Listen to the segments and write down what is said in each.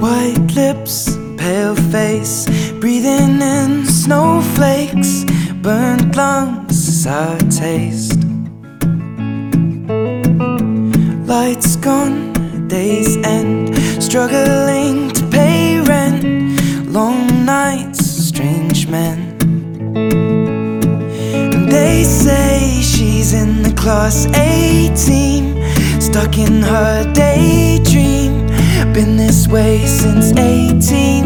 White lips, pale face, breathing in snowflakes, burnt lungs as I taste. Lights gone, days end, struggling And they say she's in the class A team, stuck in her daydream. Been this way since 18,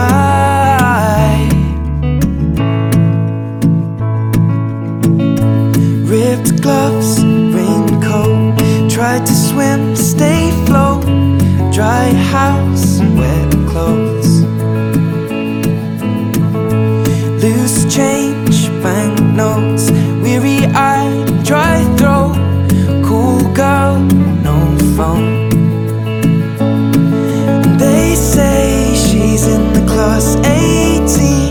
Gloves, raincoat. Tried to swim, stay afloat. Dry house, wet clothes. Loose change, banknotes, weary eye, dry throat, cool girl, no phone. They say she's in the class 18,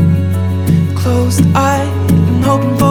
closed eye, and hoping for